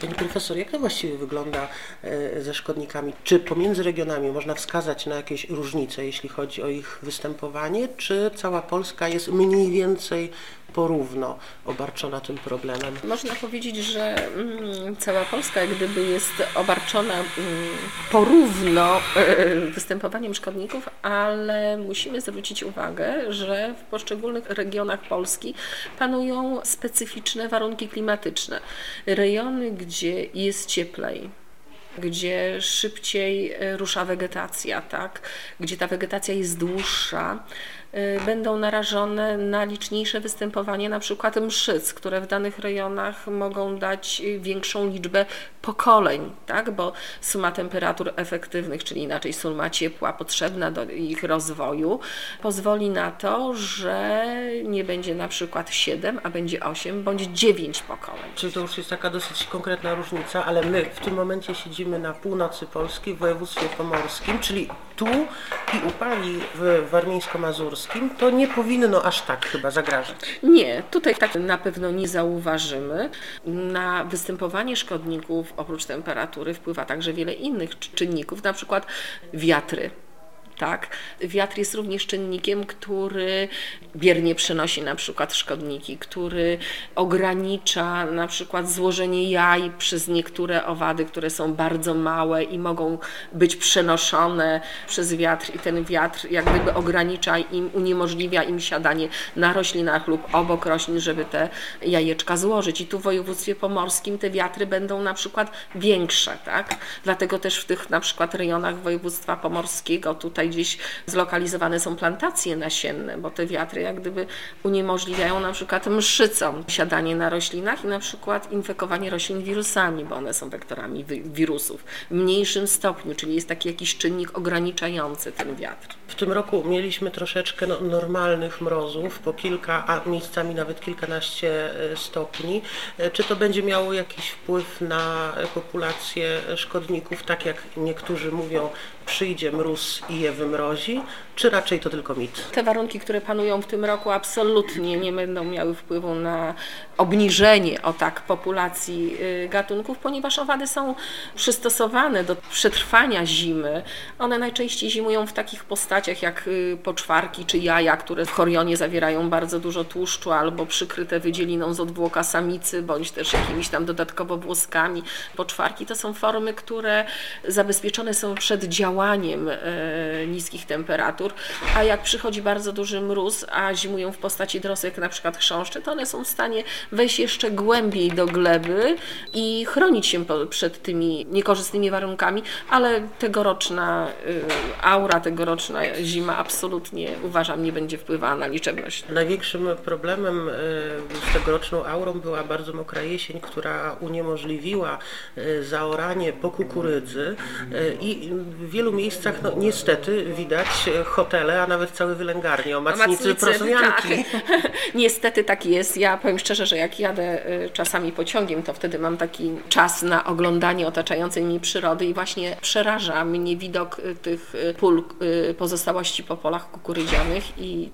Pani profesor, jak to właściwie wygląda e, ze szkodnikami? Czy pomiędzy regionami można wskazać na jakieś różnice, jeśli chodzi o ich występowanie, czy cała Polska jest mniej więcej porówno obarczona tym problemem? Można powiedzieć, że mm, cała Polska jak gdyby jest obarczona mm, porówno e, występowaniem szkodników, ale musimy zwrócić uwagę, że w poszczególnych regionach Polski panują specyficzne warunki klimatyczne. Rejony, gdzie jest cieplej, gdzie szybciej e, rusza wegetacja, tak? gdzie ta wegetacja jest dłuższa, będą narażone na liczniejsze występowanie na przykład mszyc, które w danych rejonach mogą dać większą liczbę pokoleń, tak? bo suma temperatur efektywnych, czyli inaczej suma ciepła potrzebna do ich rozwoju, pozwoli na to, że nie będzie na przykład 7, a będzie 8 bądź 9 pokoleń. Czyli to już jest taka dosyć konkretna różnica, ale my w tym momencie siedzimy na północy Polski w województwie pomorskim, czyli tu i u Pani w warmińsko-mazurskim to nie powinno aż tak chyba zagrażać. Nie, tutaj tak na pewno nie zauważymy. Na występowanie szkodników oprócz temperatury wpływa także wiele innych czynników, na przykład wiatry tak? Wiatr jest również czynnikiem, który biernie przenosi na przykład szkodniki, który ogranicza na przykład złożenie jaj przez niektóre owady, które są bardzo małe i mogą być przenoszone przez wiatr i ten wiatr jak gdyby ogranicza im, uniemożliwia im siadanie na roślinach lub obok roślin, żeby te jajeczka złożyć. I tu w województwie pomorskim te wiatry będą na przykład większe, tak? Dlatego też w tych na przykład rejonach województwa pomorskiego tutaj tutaj gdzieś zlokalizowane są plantacje nasienne, bo te wiatry jak gdyby uniemożliwiają na przykład mszycom siadanie na roślinach i na przykład infekowanie roślin wirusami, bo one są wektorami wirusów w mniejszym stopniu, czyli jest taki jakiś czynnik ograniczający ten wiatr. W tym roku mieliśmy troszeczkę no, normalnych mrozów, po kilka, a miejscami nawet kilkanaście e, stopni. E, czy to będzie miało jakiś wpływ na populację szkodników, tak jak niektórzy mówią, przyjdzie mróz i je wymrozi, czy raczej to tylko mit? Te warunki, które panują w tym roku absolutnie nie będą miały wpływu na obniżenie o tak populacji y, gatunków, ponieważ owady są przystosowane do przetrwania zimy. One najczęściej zimują w takich postaciach jak y, poczwarki czy jaja, które w chorionie zawierają bardzo dużo tłuszczu albo przykryte wydzieliną z odwłoka samicy, bądź też jakimiś tam dodatkowo włoskami. Poczwarki to są formy, które zabezpieczone są przed działaniem e, niskich temperatur, a jak przychodzi bardzo duży mróz, a zimują w postaci drosek, na przykład chrząszczy, to one są w stanie wejść jeszcze głębiej do gleby i chronić się przed tymi niekorzystnymi warunkami, ale tegoroczna y, aura, tegoroczna zima absolutnie uważam nie będzie wpływała na liczebność. Największym problemem y, tegoroczną aurą była bardzo mokra jesień, która uniemożliwiła y, zaoranie po kukurydzy i w wielu miejscach no, niestety widać hotele, a nawet całe wylęgarnie o macnicy, Tak. niestety tak jest. Ja powiem szczerze, że jak jadę y, czasami pociągiem, to wtedy mam taki czas na oglądanie otaczającej mnie przyrody i właśnie przeraża mnie widok tych pól pozostałości po polach kukurydzianych i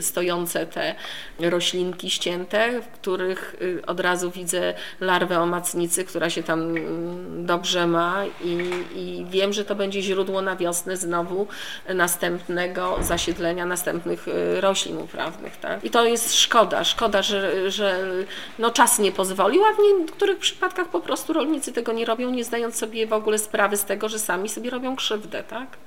stojące te roślinki ścięte, w których od razu widzę larwę omacnicy, która się tam mm, dobrze ma i, i wiem, że to będzie źródło na wiosnę znowu następnego zasiedlenia następnych roślin uprawnych. Tak? I to jest szkoda, szkoda, że, że no, czas nie pozwolił, a w niektórych przypadkach po prostu rolnicy tego nie robią, nie zdając sobie w ogóle sprawy z tego, że sami sobie robią krzywdę. Tak?